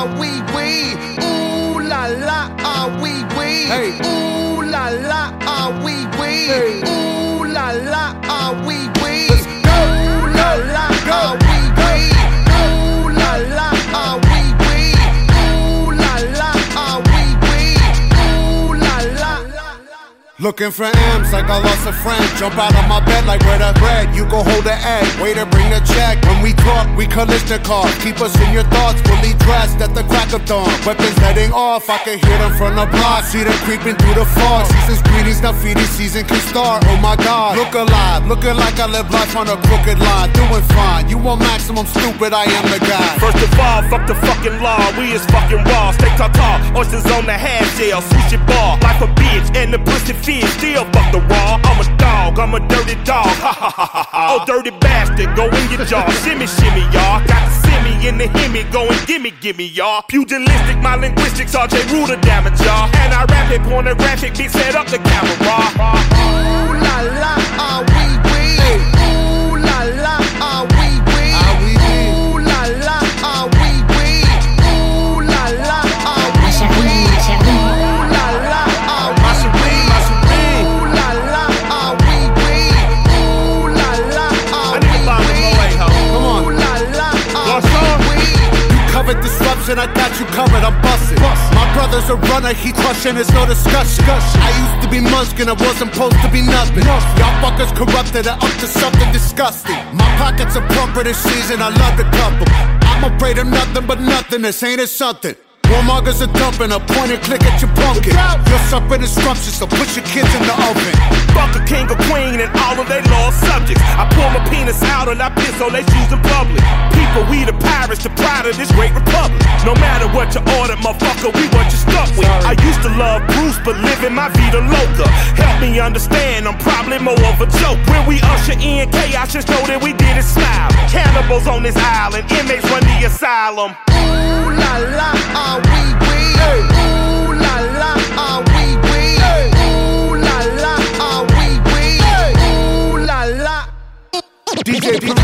ah wee wee. Ooh la la, ah wee wee. Hey. Ooh la la, ah wee wee. Hey. Ooh la la, ah wee. Let's go. Ooh la la, ah wee wee. Ooh la la, ah wee wee. Ooh la la, ah wee wee. Ooh la la. Looking for M's like I lost a friend. Jump out of my bed like where the You go hold the egg. Way to bring the check. When we talk, we Kalashnikov. Keep us in your thoughts, fully dressed at the crack of dawn. Weapons heading off, I can hear them from the block. See them creeping through the fog. Season's greetings, the feeding season can start. Oh my god, look alive. Looking like I live life on a crooked line. Doing fine. You want maximum stupid, I am the guy. First of all, fuck the fucking law. We is fucking raw. Steak tartare, oysters on the half shell, sushi bar. Like a bitch and the pussy fish. Still fuck the raw. I'm a dog, I'm a dirty dog. Ha go in your jaw. shimmy, shimmy, y'all. Got the semi in the hemi, go and gimme, gimme, y'all. Pugilistic, my linguistics, RJ Ruler damage, y'all. And I rap it, pornographic, big set up the camera. Ooh la la, Covered disruption, I got you covered, I'm busting. My brother's a runner, he crushing, there's no discussion. I used to be Munchkin, I wasn't supposed to be nothing. Y'all fuckers corrupted and up to something disgusting. My pockets are plumper this season, I love the couple. I'm afraid of nothing but nothingness, ain't it something? Warmongers are dumping, a point and click at your pumpkin. Your serpent is scrumptious, so put your kids in the oven. Fuck a king or queen and all of their lost subjects. I pull my penis out and I piss on their shoes in public. People, we the pirates, the pride of this great republic. No matter what you order, motherfucker, we what you stuck with. I used to love Bruce, but living my vida loca. Help me understand, I'm probably more of a joke. When we usher in chaos, just know that we did it smile. Cannibals on this island, inmates run the asylum. que